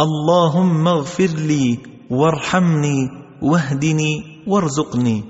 اللهم اغفر لي وارحمني واهدني وارزقني